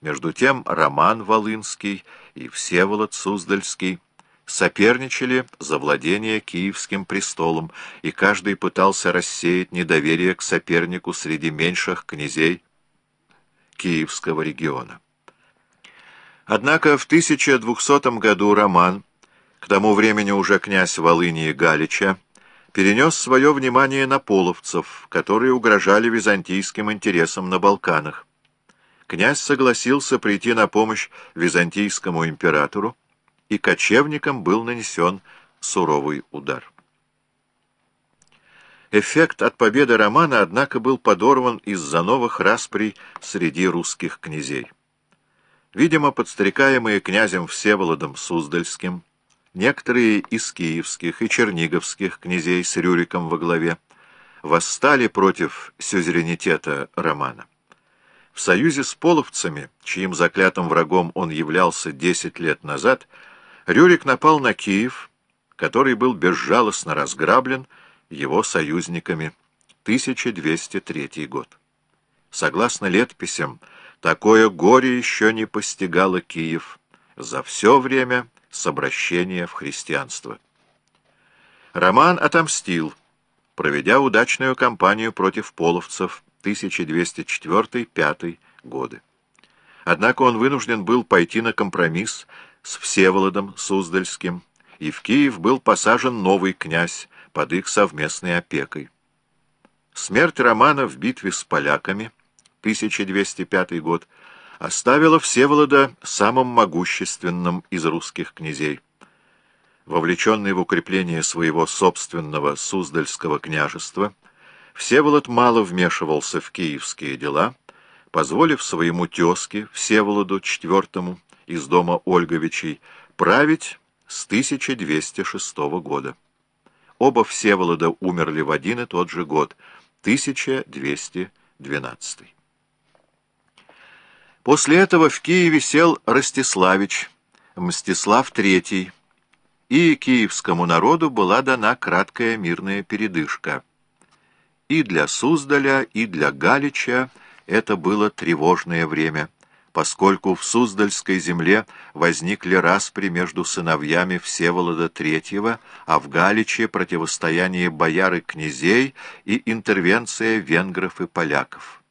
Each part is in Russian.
Между тем Роман Волынский и Всеволод Суздальский соперничали за владение Киевским престолом, и каждый пытался рассеять недоверие к сопернику среди меньших князей Киевского региона. Однако в 1200 году Роман, к тому времени уже князь Волыни и Галича, перенес свое внимание на половцев, которые угрожали византийским интересам на Балканах. Князь согласился прийти на помощь византийскому императору, и кочевникам был нанесен суровый удар. Эффект от победы Романа, однако, был подорван из-за новых расприй среди русских князей. Видимо, подстрекаемые князем Всеволодом Суздальским, некоторые из киевских и черниговских князей с Рюриком во главе восстали против сюзеренитета Романа. В союзе с половцами, чьим заклятым врагом он являлся десять лет назад, Рюрик напал на Киев, который был безжалостно разграблен его союзниками. 1203 год. Согласно летописям, такое горе еще не постигало Киев за все время с обращения в христианство. Роман отомстил, проведя удачную кампанию против половцев 1204-5 годы. Однако он вынужден был пойти на компромисс с Всеволодом Суздальским, и в Киев был посажен новый князь под их совместной опекой. Смерть Романа в битве с поляками, 1205 год, оставила Всеволода самым могущественным из русских князей. Вовлеченный в укрепление своего собственного Суздальского княжества, Всеволод мало вмешивался в киевские дела, позволив своему тезке, Всеволоду IV, из дома Ольговичей, править с 1206 года. Оба Всеволода умерли в один и тот же год, 1212. После этого в Киеве сел Ростиславич, Мстислав III, и киевскому народу была дана краткая мирная передышка. И для Суздаля, и для Галича это было тревожное время, поскольку в Суздальской земле возникли распри между сыновьями Всеволода III, а в Галиче противостояние бояр и князей и интервенция венгров и поляков.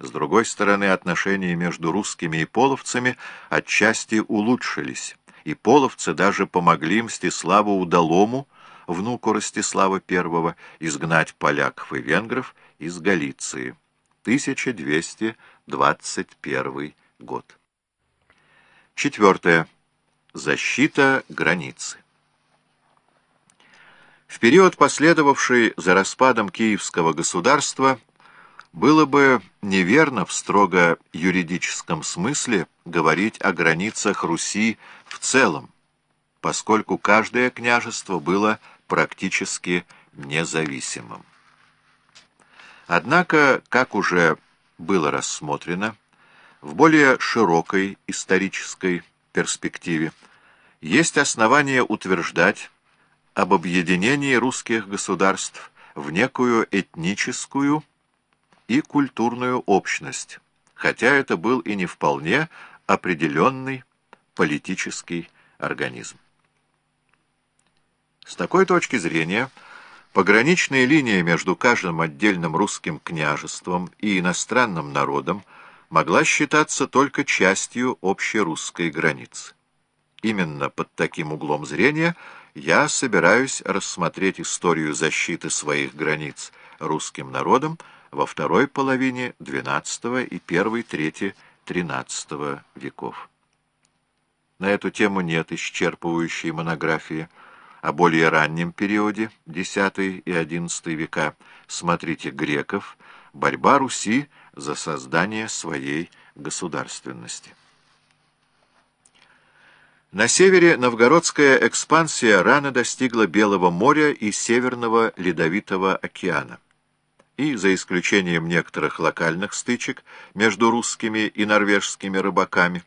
С другой стороны, отношения между русскими и половцами отчасти улучшились, и половцы даже помогли Мстиславу Удалому, внуку Ростислава I, изгнать поляков и венгров из Галиции. 1221 год. Четвертое. Защита границы. В период, последовавший за распадом Киевского государства, было бы неверно в строго юридическом смысле говорить о границах Руси в целом, поскольку каждое княжество было практически независимым. Однако, как уже было рассмотрено, в более широкой исторической перспективе есть основания утверждать об объединении русских государств в некую этническую и культурную общность, хотя это был и не вполне определенный политический организм. С такой точки зрения, пограничная линия между каждым отдельным русским княжеством и иностранным народом могла считаться только частью общерусской границы. Именно под таким углом зрения я собираюсь рассмотреть историю защиты своих границ русским народом, во второй половине XII и первой трети XIII веков. На эту тему нет исчерпывающей монографии. О более раннем периоде, X и XI века, смотрите «Греков. Борьба Руси за создание своей государственности». На севере новгородская экспансия рано достигла Белого моря и Северного Ледовитого океана и, за исключением некоторых локальных стычек между русскими и норвежскими рыбаками,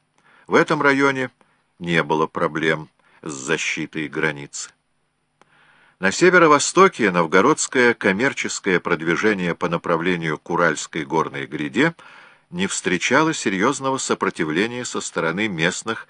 в этом районе не было проблем с защитой границы. На северо-востоке новгородское коммерческое продвижение по направлению к Уральской горной гряде не встречало серьезного сопротивления со стороны местных